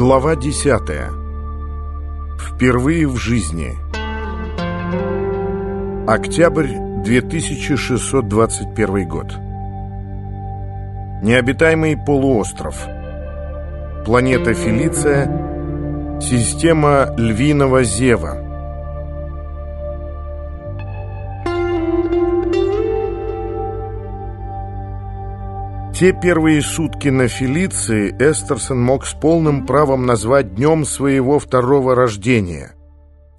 Глава 10. Впервые в жизни. Октябрь 2621 год. Необитаемый полуостров. Планета Фелиция. Система Львиного Зева. Те первые сутки на Фелиции Эстерсон мог с полным правом назвать днем своего второго рождения.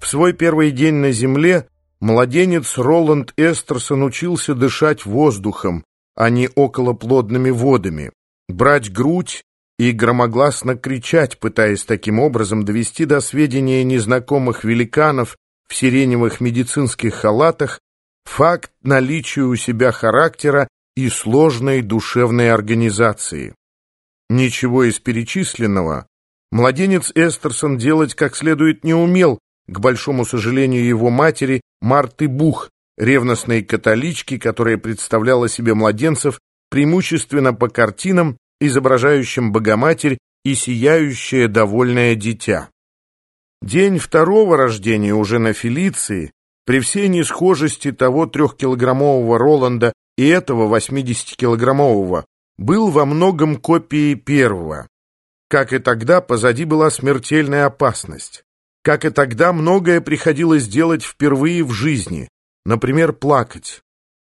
В свой первый день на Земле младенец Роланд Эстерсон учился дышать воздухом, а не околоплодными водами, брать грудь и громогласно кричать, пытаясь таким образом довести до сведения незнакомых великанов в сиреневых медицинских халатах факт наличия у себя характера и сложной душевной организации. Ничего из перечисленного младенец Эстерсон делать как следует не умел, к большому сожалению его матери Марты Бух, ревностной католички, которая представляла себе младенцев преимущественно по картинам, изображающим Богоматерь и сияющее довольное дитя. День второго рождения уже на Фелиции, при всей несхожести того трехкилограммового Роланда и этого 80-килограммового был во многом копией первого. Как и тогда, позади была смертельная опасность. Как и тогда, многое приходилось делать впервые в жизни, например, плакать.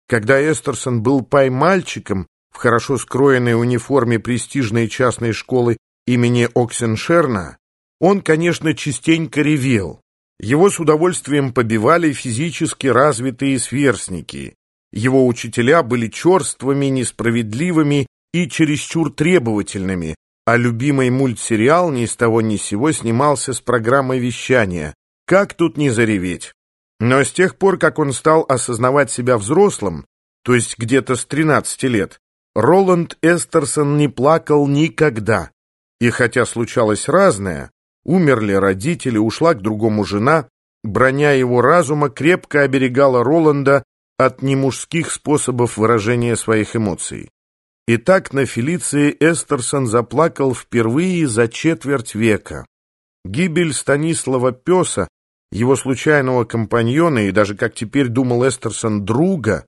Когда Эстерсон был пай-мальчиком в хорошо скроенной униформе престижной частной школы имени Оксеншерна, он, конечно, частенько ревел. Его с удовольствием побивали физически развитые сверстники, его учителя были черствыми, несправедливыми и чересчур требовательными, а любимый мультсериал ни с того ни с сего снимался с программой вещания. Как тут не зареветь? Но с тех пор, как он стал осознавать себя взрослым, то есть где-то с 13 лет, Роланд Эстерсон не плакал никогда. И хотя случалось разное, умерли родители, ушла к другому жена, броня его разума крепко оберегала Роланда от немужских способов выражения своих эмоций. Итак, на Фелиции Эстерсон заплакал впервые за четверть века. Гибель Станислава Песа, его случайного компаньона и даже, как теперь думал Эстерсон, друга,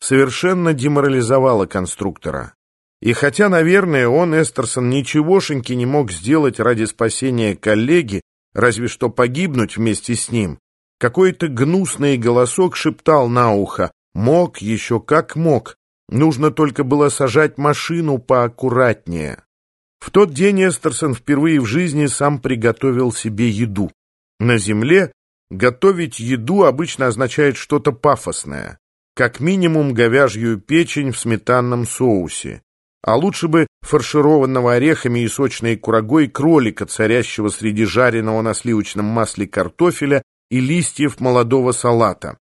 совершенно деморализовала конструктора. И хотя, наверное, он, Эстерсон, ничегошеньки не мог сделать ради спасения коллеги, разве что погибнуть вместе с ним, какой-то гнусный голосок шептал на ухо «Мог, еще как мог, нужно только было сажать машину поаккуратнее». В тот день Эстерсон впервые в жизни сам приготовил себе еду. На земле готовить еду обычно означает что-то пафосное, как минимум говяжью печень в сметанном соусе, а лучше бы фаршированного орехами и сочной курагой кролика, царящего среди жареного на сливочном масле картофеля и листьев молодого салата.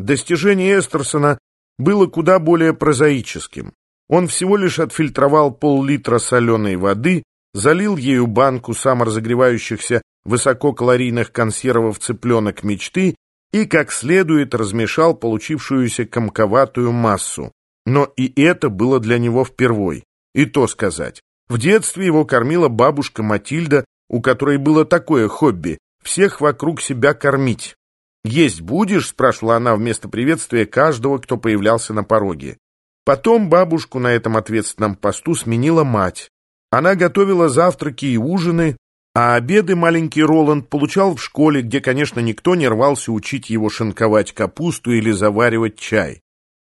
Достижение Эстерсона было куда более прозаическим. Он всего лишь отфильтровал пол-литра соленой воды, залил ею банку саморазогревающихся высококалорийных консервов цыпленок мечты и как следует размешал получившуюся комковатую массу. Но и это было для него впервой. И то сказать. В детстве его кормила бабушка Матильда, у которой было такое хобби всех вокруг себя кормить. «Есть будешь?» — спрашивала она вместо приветствия каждого, кто появлялся на пороге. Потом бабушку на этом ответственном посту сменила мать. Она готовила завтраки и ужины, а обеды маленький Роланд получал в школе, где, конечно, никто не рвался учить его шинковать капусту или заваривать чай.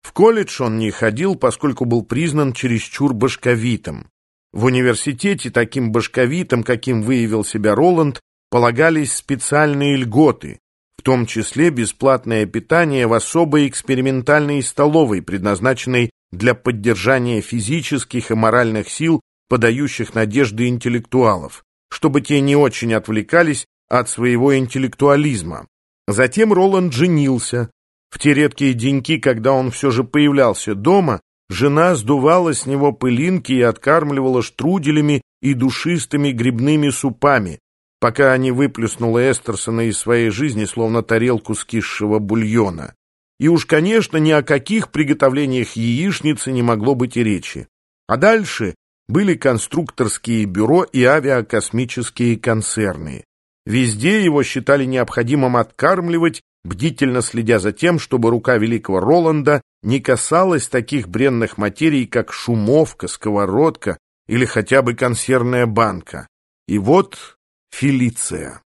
В колледж он не ходил, поскольку был признан чересчур башковитым. В университете таким башковитым, каким выявил себя Роланд, полагались специальные льготы, в том числе бесплатное питание в особой экспериментальной столовой, предназначенной для поддержания физических и моральных сил, подающих надежды интеллектуалов, чтобы те не очень отвлекались от своего интеллектуализма. Затем Роланд женился. В те редкие деньки, когда он все же появлялся дома, жена сдувала с него пылинки и откармливала штруделями и душистыми грибными супами, пока не выплюснула Эстерсона из своей жизни, словно тарелку скисшего бульона. И уж, конечно, ни о каких приготовлениях яичницы не могло быть и речи. А дальше были конструкторские бюро и авиакосмические концерны. Везде его считали необходимым откармливать, бдительно следя за тем, чтобы рука великого Роланда не касалась таких бренных материй, как шумовка, сковородка или хотя бы консервная банка. И вот Фелиция.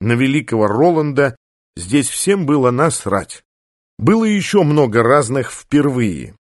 На великого Роланда здесь всем было насрать. Было еще много разных впервые.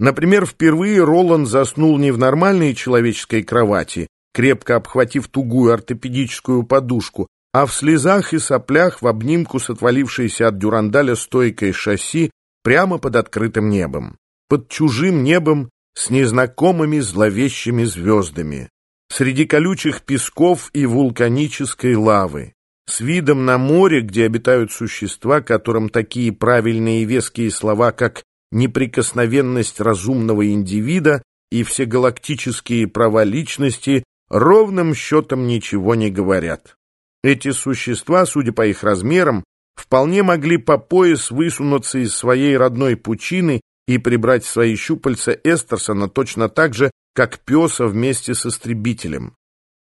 Например, впервые Роланд заснул не в нормальной человеческой кровати, крепко обхватив тугую ортопедическую подушку, а в слезах и соплях в обнимку с отвалившейся от дюрандаля стойкой шасси прямо под открытым небом. Под чужим небом с незнакомыми зловещими звездами. Среди колючих песков и вулканической лавы. С видом на море, где обитают существа, которым такие правильные и веские слова, как неприкосновенность разумного индивида и всегалактические права личности, ровным счетом ничего не говорят. Эти существа, судя по их размерам, вполне могли по пояс высунуться из своей родной пучины и прибрать свои щупальца Эстерсона точно так же, как песа вместе с истребителем.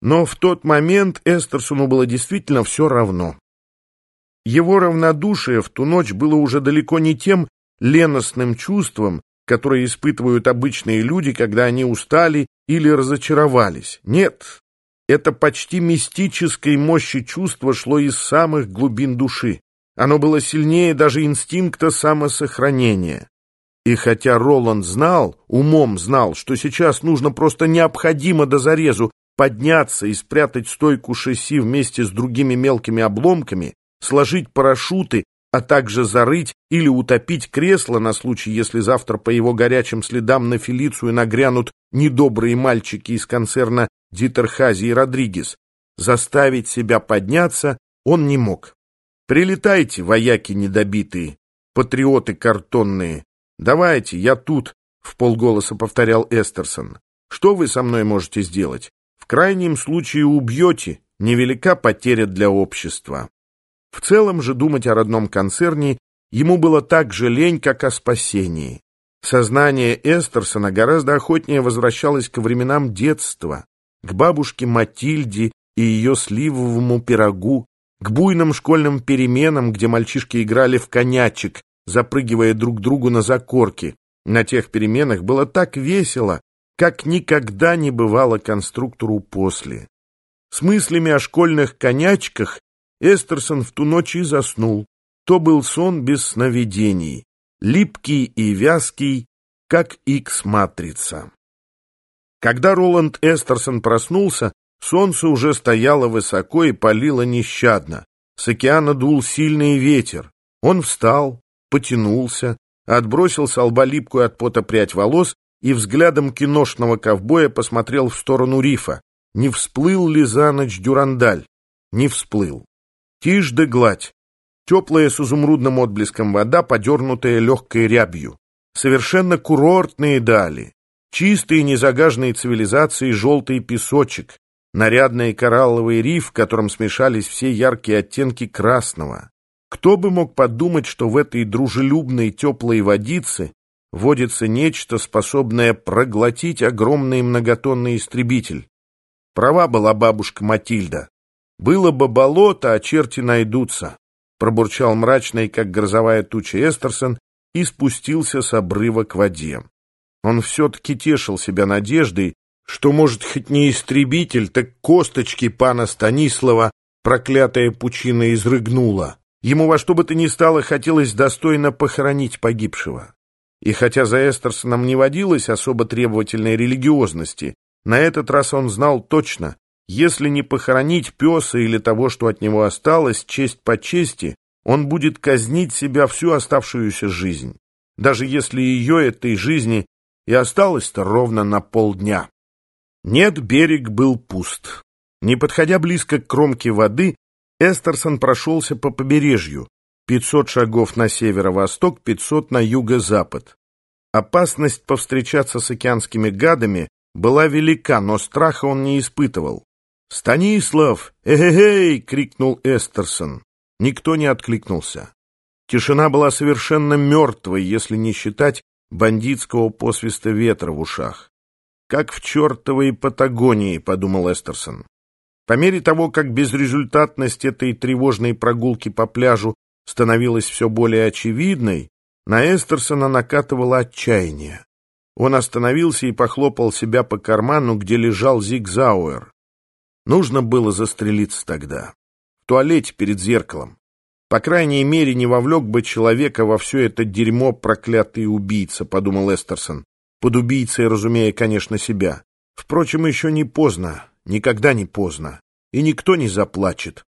Но в тот момент Эстерсону было действительно все равно. Его равнодушие в ту ночь было уже далеко не тем леностным чувством, которое испытывают обычные люди, когда они устали или разочаровались. Нет, это почти мистической мощи чувство шло из самых глубин души. Оно было сильнее даже инстинкта самосохранения. И хотя Роланд знал, умом знал, что сейчас нужно просто необходимо до зарезу подняться и спрятать стойку шасси вместе с другими мелкими обломками, сложить парашюты, а также зарыть или утопить кресло на случай, если завтра по его горячим следам на Фелицию нагрянут недобрые мальчики из концерна Дитерхази и Родригес. Заставить себя подняться он не мог. «Прилетайте, вояки недобитые, патриоты картонные. Давайте, я тут», — в полголоса повторял Эстерсон. «Что вы со мной можете сделать? В крайнем случае убьете, невелика потеря для общества». В целом же думать о родном концерне ему было так же лень, как о спасении. Сознание Эстерсона гораздо охотнее возвращалось к временам детства, к бабушке Матильде и ее сливовому пирогу, к буйным школьным переменам, где мальчишки играли в конячек, запрыгивая друг другу на закорки. На тех переменах было так весело, как никогда не бывало конструктору после. С мыслями о школьных конячках Эстерсон в ту ночь и заснул. То был сон без сновидений, липкий и вязкий, как Икс-матрица. Когда Роланд Эстерсон проснулся, солнце уже стояло высоко и палило нещадно. С океана дул сильный ветер. Он встал, потянулся, отбросил с лба липкую от пота прядь волос и взглядом киношного ковбоя посмотрел в сторону рифа. Не всплыл ли за ночь дюрандаль? Не всплыл. Тишь да гладь. Теплая с изумрудным отблеском вода, подернутая легкой рябью. Совершенно курортные дали. Чистые незагаженные цивилизации желтый песочек, нарядный коралловый риф, в котором смешались все яркие оттенки красного. Кто бы мог подумать, что в этой дружелюбной теплой водице водится нечто, способное проглотить огромный многотонный истребитель. Права была бабушка Матильда. Было бы болото, а черти найдутся, пробурчал мрачный, как грозовая туча Эстерсон, и спустился с обрыва к воде. Он все-таки тешил себя надеждой, что, может, хоть не истребитель, так косточки пана Станислава проклятая пучина изрыгнула. Ему во что бы то ни стало хотелось достойно похоронить погибшего. И хотя за Эстерсоном не водилось особо требовательной религиозности, на этот раз он знал точно, если не похоронить песа или того, что от него осталось, честь по чести, он будет казнить себя всю оставшуюся жизнь, даже если ее этой жизни и осталось-то ровно на полдня. Нет, берег был пуст. Не подходя близко к кромке воды, Эстерсон прошелся по побережью, 500 шагов на северо-восток, 500 на юго-запад. Опасность повстречаться с океанскими гадами была велика, но страха он не испытывал. «Станислав! Эгегей!» — крикнул Эстерсон. Никто не откликнулся. Тишина была совершенно мертвой, если не считать бандитского посвиста ветра в ушах. как в чертовой Патагонии», — подумал Эстерсон. По мере того, как безрезультатность этой тревожной прогулки по пляжу становилась все более очевидной, на Эстерсона накатывало отчаяние. Он остановился и похлопал себя по карману, где лежал Зигзауэр. Нужно было застрелиться тогда. В туалете перед зеркалом. По крайней мере, не вовлек бы человека во все это дерьмо проклятый убийца, подумал Эстерсон. Под убийцей, разумея, конечно, себя. Впрочем, еще не поздно, никогда не поздно, и никто не заплачет,